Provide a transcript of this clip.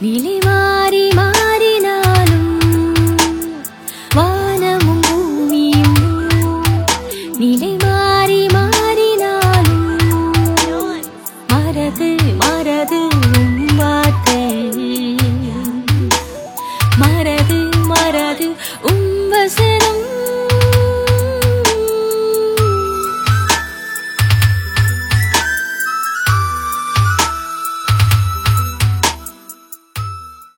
நிலை மாறி மாறினாலும் வானமும் பூமியும் நிலை மாறி மாறினாலும் மரது மரது வார்த்தை. மரது